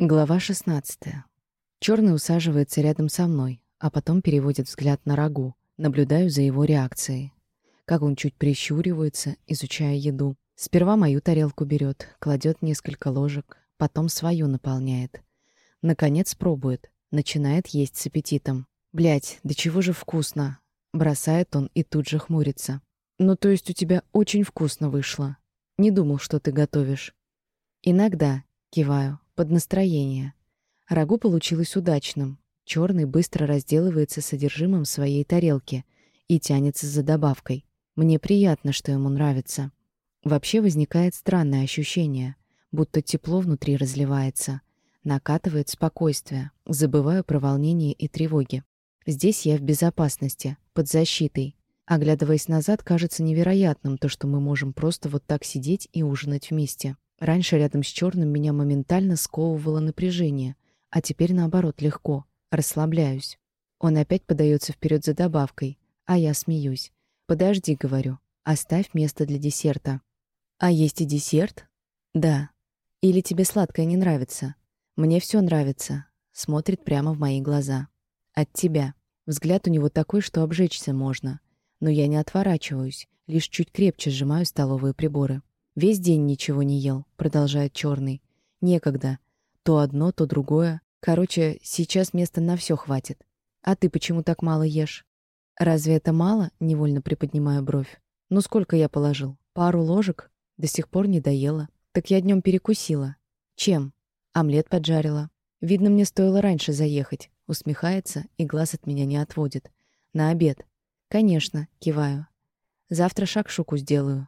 Глава 16. Черный усаживается рядом со мной, а потом переводит взгляд на рагу. Наблюдаю за его реакцией. Как он чуть прищуривается, изучая еду. Сперва мою тарелку берет, кладет несколько ложек, потом свою наполняет. Наконец пробует, начинает есть с аппетитом. Блять, да чего же вкусно!» Бросает он и тут же хмурится. «Ну, то есть у тебя очень вкусно вышло. Не думал, что ты готовишь». «Иногда», — киваю, под настроение. Рагу получилось удачным. Черный быстро разделывается содержимым своей тарелки и тянется за добавкой. Мне приятно, что ему нравится. Вообще возникает странное ощущение, будто тепло внутри разливается. Накатывает спокойствие. Забываю про волнение и тревоги. Здесь я в безопасности, под защитой. Оглядываясь назад, кажется невероятным то, что мы можем просто вот так сидеть и ужинать вместе. Раньше рядом с черным меня моментально сковывало напряжение, а теперь наоборот легко, расслабляюсь. Он опять подается вперед за добавкой, а я смеюсь. «Подожди», — говорю, — «оставь место для десерта». «А есть и десерт?» «Да». «Или тебе сладкое не нравится?» «Мне все нравится», — смотрит прямо в мои глаза. «От тебя». Взгляд у него такой, что обжечься можно. Но я не отворачиваюсь, лишь чуть крепче сжимаю столовые приборы. Весь день ничего не ел, продолжает черный. Некогда. То одно, то другое. Короче, сейчас места на все хватит. А ты почему так мало ешь? Разве это мало? Невольно приподнимаю бровь. Ну сколько я положил? Пару ложек? До сих пор не доела. Так я днем перекусила. Чем? Омлет поджарила. Видно, мне стоило раньше заехать. Усмехается и глаз от меня не отводит. На обед. Конечно, киваю. Завтра шакшуку сделаю.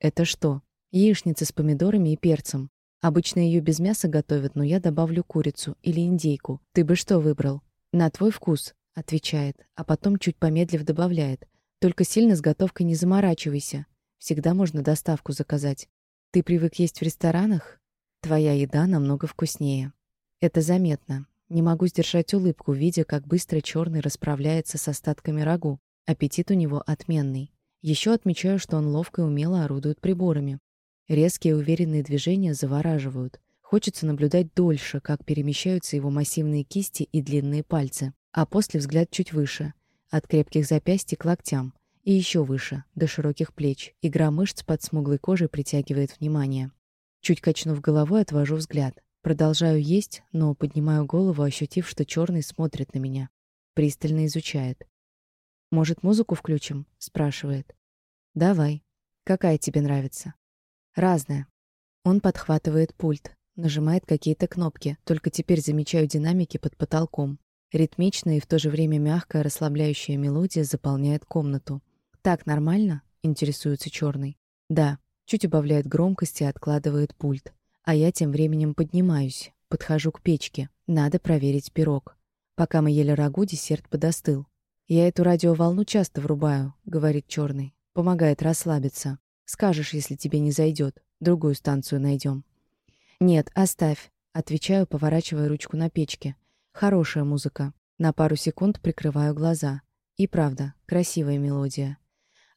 Это что? Яичница с помидорами и перцем. Обычно ее без мяса готовят, но я добавлю курицу или индейку. Ты бы что выбрал? На твой вкус, отвечает, а потом чуть помедлив добавляет. Только сильно с готовкой не заморачивайся. Всегда можно доставку заказать. Ты привык есть в ресторанах? Твоя еда намного вкуснее. Это заметно. Не могу сдержать улыбку, видя, как быстро черный расправляется с остатками рагу. Аппетит у него отменный. Еще отмечаю, что он ловко и умело орудует приборами. Резкие уверенные движения завораживают. Хочется наблюдать дольше, как перемещаются его массивные кисти и длинные пальцы. А после взгляд чуть выше. От крепких запястий к локтям. И еще выше, до широких плеч. Игра мышц под смуглой кожей притягивает внимание. Чуть качнув головой, отвожу взгляд. Продолжаю есть, но поднимаю голову, ощутив, что черный смотрит на меня. Пристально изучает. «Может, музыку включим?» — спрашивает. «Давай. Какая тебе нравится?» Разное. Он подхватывает пульт, нажимает какие-то кнопки, только теперь замечаю динамики под потолком. Ритмичная и в то же время мягкая, расслабляющая мелодия заполняет комнату. «Так нормально?» — интересуется черный. «Да». Чуть убавляет громкость и откладывает пульт. А я тем временем поднимаюсь, подхожу к печке. Надо проверить пирог. Пока мы ели рагу, десерт подостыл. «Я эту радиоволну часто врубаю», — говорит черный. «Помогает расслабиться». Скажешь, если тебе не зайдет. Другую станцию найдем. Нет, оставь. Отвечаю, поворачивая ручку на печке. Хорошая музыка. На пару секунд прикрываю глаза. И правда, красивая мелодия.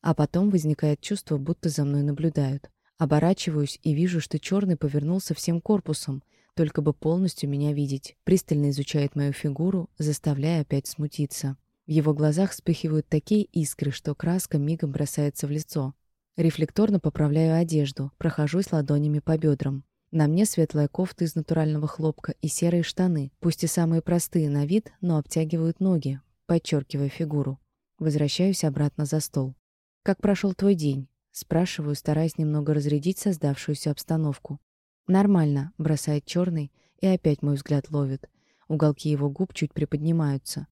А потом возникает чувство, будто за мной наблюдают. Оборачиваюсь и вижу, что черный повернулся всем корпусом, только бы полностью меня видеть. Пристально изучает мою фигуру, заставляя опять смутиться. В его глазах вспыхивают такие искры, что краска мигом бросается в лицо. Рефлекторно поправляю одежду, прохожусь ладонями по бедрам. На мне светлая кофта из натурального хлопка и серые штаны, пусть и самые простые на вид, но обтягивают ноги, подчеркивая фигуру. Возвращаюсь обратно за стол. «Как прошел твой день?» Спрашиваю, стараясь немного разрядить создавшуюся обстановку. «Нормально», — бросает черный, и опять мой взгляд ловит. Уголки его губ чуть приподнимаются.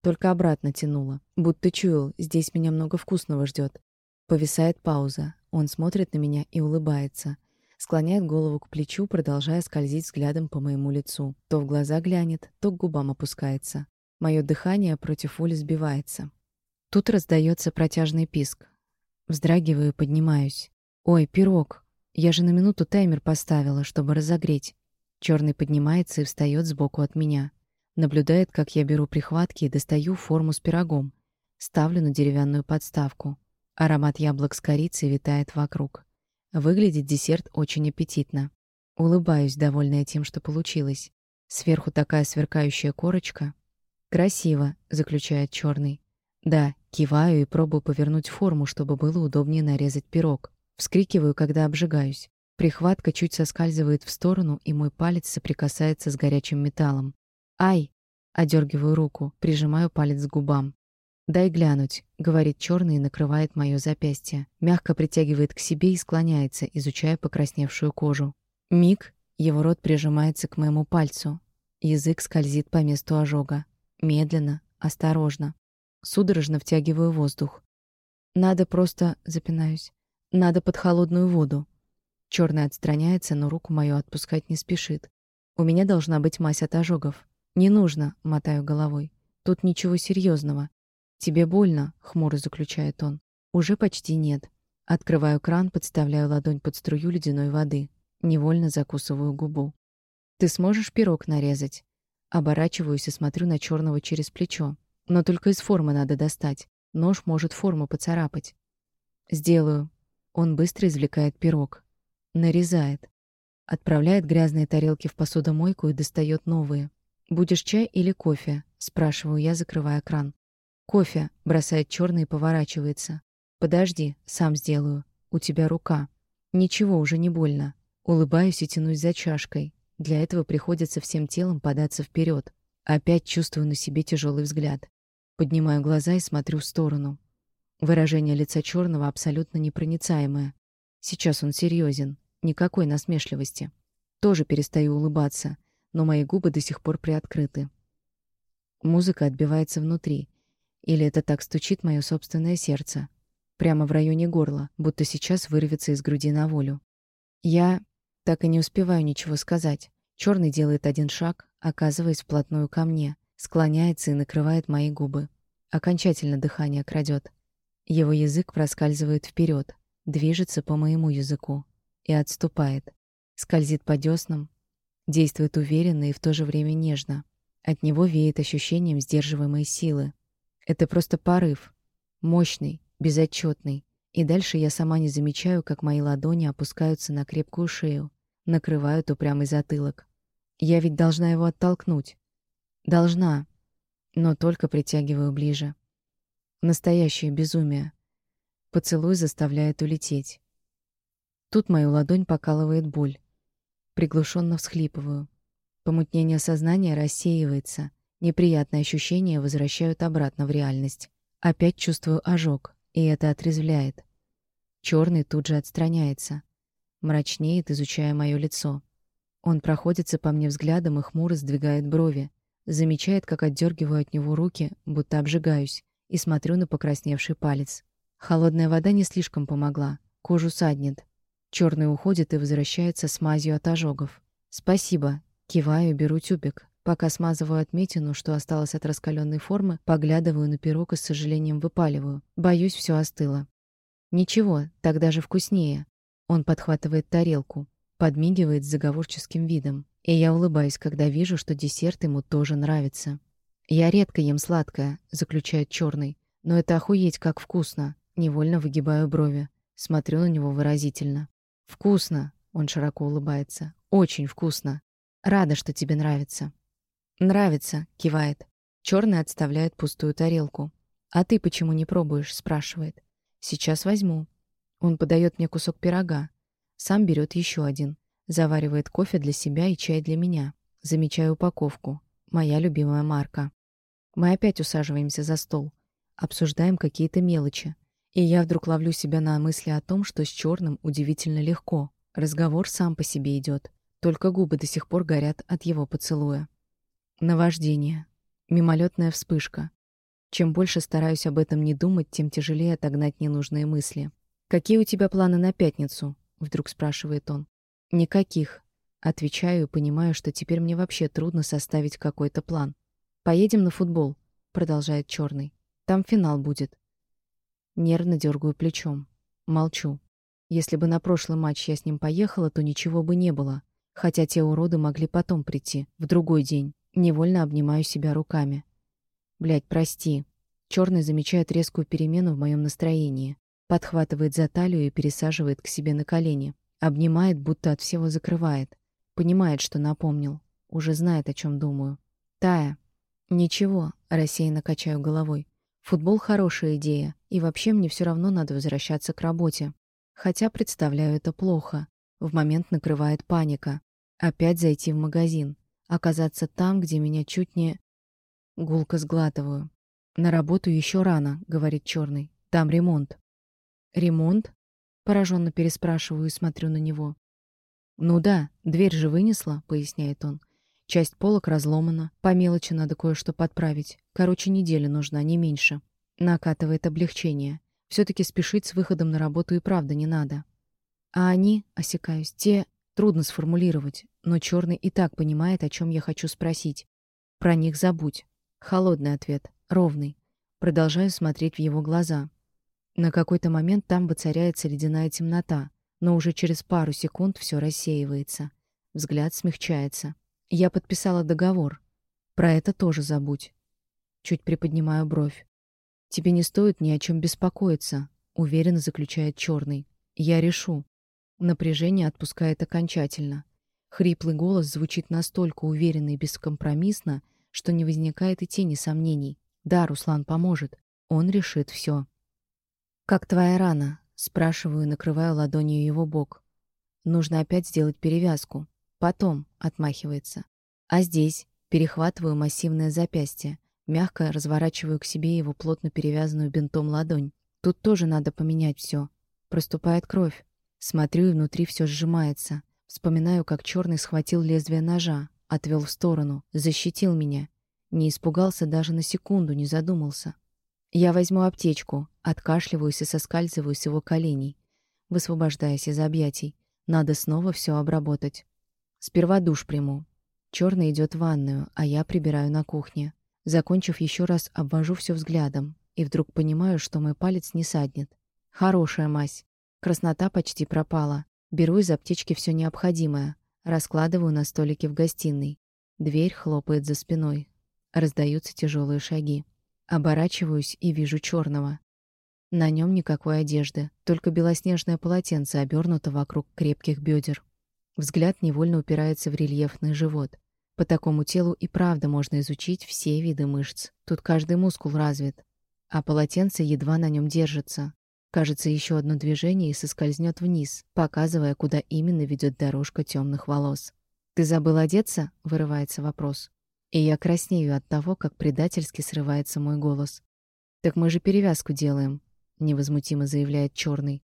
Только обратно тянуло. Будто чуял, здесь меня много вкусного ждет. Повисает пауза. Он смотрит на меня и улыбается. Склоняет голову к плечу, продолжая скользить взглядом по моему лицу. То в глаза глянет, то к губам опускается. Мое дыхание против воли сбивается. Тут раздается протяжный писк. Вздрагиваю и поднимаюсь. «Ой, пирог! Я же на минуту таймер поставила, чтобы разогреть». Черный поднимается и встает сбоку от меня. Наблюдает, как я беру прихватки и достаю форму с пирогом. Ставлю на деревянную подставку. Аромат яблок с корицей витает вокруг. Выглядит десерт очень аппетитно. Улыбаюсь, довольная тем, что получилось. Сверху такая сверкающая корочка. «Красиво», — заключает черный. «Да, киваю и пробую повернуть форму, чтобы было удобнее нарезать пирог. Вскрикиваю, когда обжигаюсь. Прихватка чуть соскальзывает в сторону, и мой палец соприкасается с горячим металлом. «Ай!» — одергиваю руку, прижимаю палец к губам. «Дай глянуть», — говорит черный и накрывает мое запястье. Мягко притягивает к себе и склоняется, изучая покрасневшую кожу. Миг, его рот прижимается к моему пальцу. Язык скользит по месту ожога. Медленно, осторожно. Судорожно втягиваю воздух. Надо просто, запинаюсь, надо под холодную воду. Черный отстраняется, но руку мою отпускать не спешит. У меня должна быть мазь от ожогов. Не нужно, мотаю головой. Тут ничего серьезного. Тебе больно, хмуро заключает он. Уже почти нет. Открываю кран, подставляю ладонь под струю ледяной воды. Невольно закусываю губу. Ты сможешь пирог нарезать? Оборачиваюсь и смотрю на черного через плечо. Но только из формы надо достать. Нож может форму поцарапать. Сделаю, он быстро извлекает пирог. Нарезает. Отправляет грязные тарелки в посудомойку и достает новые. «Будешь чай или кофе?» — спрашиваю я, закрывая кран. «Кофе», — бросает черный и поворачивается. «Подожди, сам сделаю. У тебя рука». «Ничего, уже не больно». Улыбаюсь и тянусь за чашкой. Для этого приходится всем телом податься вперед. Опять чувствую на себе тяжелый взгляд. Поднимаю глаза и смотрю в сторону. Выражение лица черного абсолютно непроницаемое. Сейчас он серьезен, никакой насмешливости. Тоже перестаю улыбаться, но мои губы до сих пор приоткрыты. Музыка отбивается внутри. Или это так стучит мое собственное сердце. Прямо в районе горла, будто сейчас вырвется из груди на волю. Я так и не успеваю ничего сказать. Черный делает один шаг, оказываясь вплотную ко мне, склоняется и накрывает мои губы. Окончательно дыхание крадет. Его язык проскальзывает вперед, движется по моему языку и отступает, скользит по дёснам, действует уверенно и в то же время нежно. От него веет ощущением сдерживаемой силы. Это просто порыв, мощный, безотчетный. И дальше я сама не замечаю, как мои ладони опускаются на крепкую шею, накрывают упрямый затылок. Я ведь должна его оттолкнуть. Должна, но только притягиваю ближе. Настоящее безумие. Поцелуй заставляет улететь. Тут мою ладонь покалывает боль. Приглушенно всхлипываю. Помутнение сознания рассеивается. Неприятные ощущения возвращают обратно в реальность. Опять чувствую ожог, и это отрезвляет. Черный тут же отстраняется. Мрачнеет, изучая мое лицо. Он проходится по мне взглядом и хмуро сдвигает брови. Замечает, как отдергиваю от него руки, будто обжигаюсь и смотрю на покрасневший палец. Холодная вода не слишком помогла. Кожу саднет. Черный уходит и возвращается с мазью от ожогов. «Спасибо». Киваю, беру тюбик. Пока смазываю отметину, что осталось от раскаленной формы, поглядываю на пирог и с сожалением выпаливаю. Боюсь, все остыло. «Ничего, так даже вкуснее». Он подхватывает тарелку, подмигивает с заговорческим видом. И я улыбаюсь, когда вижу, что десерт ему тоже нравится. «Я редко ем сладкое», — заключает черный. «Но это охуеть как вкусно». Невольно выгибаю брови. Смотрю на него выразительно. «Вкусно», — он широко улыбается. «Очень вкусно. Рада, что тебе нравится». «Нравится», — кивает. Черный отставляет пустую тарелку. «А ты почему не пробуешь?» — спрашивает. «Сейчас возьму». Он подает мне кусок пирога. Сам берет еще один. Заваривает кофе для себя и чай для меня. Замечаю упаковку. Моя любимая марка. Мы опять усаживаемся за стол, обсуждаем какие-то мелочи. И я вдруг ловлю себя на мысли о том, что с черным удивительно легко. Разговор сам по себе идет, только губы до сих пор горят от его поцелуя. Наваждение. Мимолетная вспышка. Чем больше стараюсь об этом не думать, тем тяжелее отогнать ненужные мысли. «Какие у тебя планы на пятницу?» — вдруг спрашивает он. «Никаких». Отвечаю и понимаю, что теперь мне вообще трудно составить какой-то план. «Поедем на футбол», — продолжает черный. «Там финал будет». Нервно дергаю плечом. Молчу. Если бы на прошлый матч я с ним поехала, то ничего бы не было. Хотя те уроды могли потом прийти, в другой день. Невольно обнимаю себя руками. Блядь, прости. Черный замечает резкую перемену в моем настроении. Подхватывает за талию и пересаживает к себе на колени. Обнимает, будто от всего закрывает. Понимает, что напомнил. Уже знает, о чем думаю. Тая. Ничего, рассеянно качаю головой. Футбол — хорошая идея, и вообще мне все равно надо возвращаться к работе. Хотя представляю это плохо. В момент накрывает паника. Опять зайти в магазин. Оказаться там, где меня чуть не... Гулко сглатываю. «На работу еще рано», — говорит черный. «Там ремонт». «Ремонт?» — пораженно переспрашиваю и смотрю на него. «Ну да, дверь же вынесла», — поясняет он. «Часть полок разломана, по мелочи надо кое-что подправить. Короче, неделя нужна, не меньше». Накатывает облегчение. все таки спешить с выходом на работу и правда не надо. А они, осекаюсь, те... Трудно сформулировать, но черный и так понимает, о чем я хочу спросить. Про них забудь. Холодный ответ, ровный. Продолжаю смотреть в его глаза. На какой-то момент там воцаряется ледяная темнота, но уже через пару секунд все рассеивается. Взгляд смягчается. Я подписала договор. Про это тоже забудь. Чуть приподнимаю бровь. Тебе не стоит ни о чем беспокоиться, уверенно заключает черный. Я решу. Напряжение отпускает окончательно. Хриплый голос звучит настолько уверенно и бескомпромиссно, что не возникает и тени сомнений. Да, Руслан поможет. Он решит все. «Как твоя рана?» — спрашиваю, накрываю ладонью его бок. «Нужно опять сделать перевязку. Потом», — отмахивается. «А здесь?» — перехватываю массивное запястье, мягко разворачиваю к себе его плотно перевязанную бинтом ладонь. Тут тоже надо поменять все. Проступает кровь. Смотрю, и внутри все сжимается. Вспоминаю, как черный схватил лезвие ножа, отвел в сторону, защитил меня. Не испугался даже на секунду, не задумался. Я возьму аптечку, откашливаюсь и соскальзываю с его коленей, высвобождаясь из объятий. Надо снова все обработать. Сперва душ приму. Черный идет в ванную, а я прибираю на кухне. Закончив еще раз, обвожу все взглядом и вдруг понимаю, что мой палец не саднет. Хорошая мазь. Краснота почти пропала. Беру из аптечки все необходимое. Раскладываю на столике в гостиной. Дверь хлопает за спиной. Раздаются тяжелые шаги. Оборачиваюсь и вижу черного. На нем никакой одежды, только белоснежное полотенце обернуто вокруг крепких бедер. Взгляд невольно упирается в рельефный живот. По такому телу и правда можно изучить все виды мышц. Тут каждый мускул развит. А полотенце едва на нем держится. Кажется, еще одно движение и соскользнет вниз, показывая, куда именно ведет дорожка темных волос. «Ты забыл одеться?» — вырывается вопрос. И я краснею от того, как предательски срывается мой голос. «Так мы же перевязку делаем», — невозмутимо заявляет черный.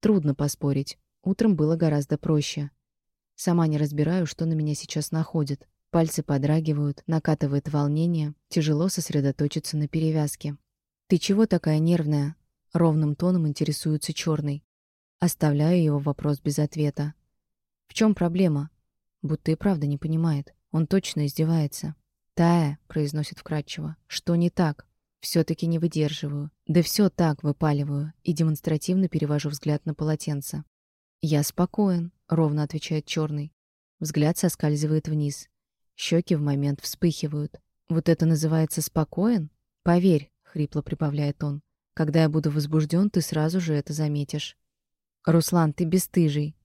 Трудно поспорить. Утром было гораздо проще. Сама не разбираю, что на меня сейчас находит. Пальцы подрагивают, накатывает волнение, тяжело сосредоточиться на перевязке. «Ты чего такая нервная?» — ровным тоном интересуется черный. Оставляю его вопрос без ответа. «В чем проблема?» Будто и правда не понимает. Он точно издевается. «Тая», — произносит вкратчиво, — «что не так?» все таки не выдерживаю. Да все так, выпаливаю и демонстративно перевожу взгляд на полотенце. «Я спокоен», — ровно отвечает черный. Взгляд соскальзывает вниз. Щеки в момент вспыхивают. «Вот это называется спокоен?» «Поверь», — хрипло прибавляет он. «Когда я буду возбужден, ты сразу же это заметишь». «Руслан, ты бесстыжий».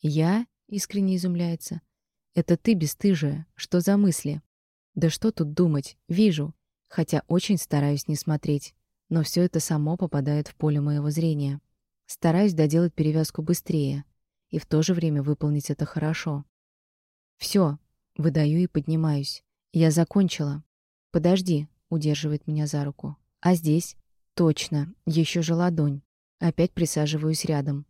«Я?» — искренне изумляется. Это ты бесстыжая. Что за мысли? Да что тут думать? Вижу. Хотя очень стараюсь не смотреть. Но все это само попадает в поле моего зрения. Стараюсь доделать перевязку быстрее. И в то же время выполнить это хорошо. Все, Выдаю и поднимаюсь. Я закончила. Подожди, удерживает меня за руку. А здесь? Точно, еще же ладонь. Опять присаживаюсь рядом.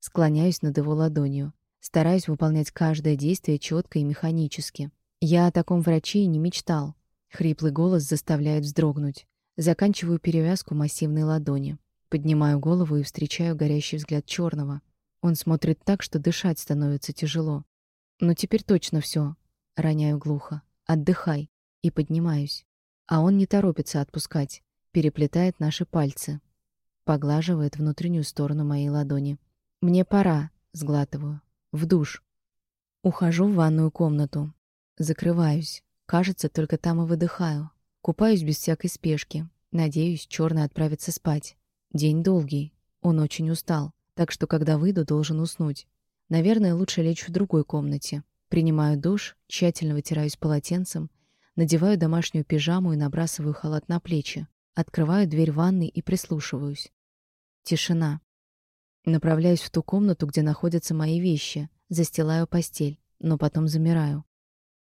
Склоняюсь над его ладонью. Стараюсь выполнять каждое действие четко и механически. Я о таком враче и не мечтал. Хриплый голос заставляет вздрогнуть. Заканчиваю перевязку массивной ладони. Поднимаю голову и встречаю горящий взгляд черного. Он смотрит так, что дышать становится тяжело. Но «Ну, теперь точно все. Роняю глухо. Отдыхай. И поднимаюсь. А он не торопится отпускать. Переплетает наши пальцы. Поглаживает внутреннюю сторону моей ладони. «Мне пора», — сглатываю. В душ. Ухожу в ванную комнату. Закрываюсь. Кажется, только там и выдыхаю. Купаюсь без всякой спешки. Надеюсь, черный отправится спать. День долгий. Он очень устал. Так что, когда выйду, должен уснуть. Наверное, лучше лечь в другой комнате. Принимаю душ, тщательно вытираюсь полотенцем, надеваю домашнюю пижаму и набрасываю халат на плечи. Открываю дверь ванной и прислушиваюсь. Тишина. Направляюсь в ту комнату, где находятся мои вещи, застилаю постель, но потом замираю.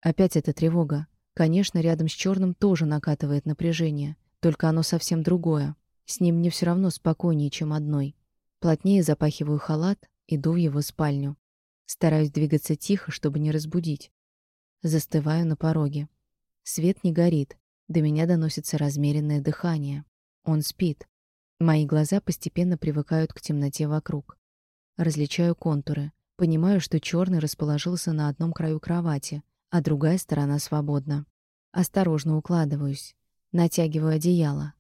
Опять эта тревога. Конечно, рядом с черным тоже накатывает напряжение, только оно совсем другое. С ним мне все равно спокойнее, чем одной. Плотнее запахиваю халат, иду в его спальню. Стараюсь двигаться тихо, чтобы не разбудить. Застываю на пороге. Свет не горит, до меня доносится размеренное дыхание. Он спит. Мои глаза постепенно привыкают к темноте вокруг. Различаю контуры. Понимаю, что черный расположился на одном краю кровати, а другая сторона свободна. Осторожно укладываюсь. Натягиваю одеяло.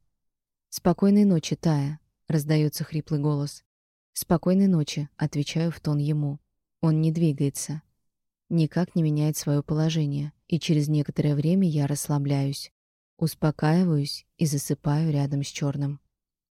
«Спокойной ночи, Тая», — раздается хриплый голос. «Спокойной ночи», — отвечаю в тон ему. Он не двигается. Никак не меняет свое положение, и через некоторое время я расслабляюсь. Успокаиваюсь и засыпаю рядом с черным.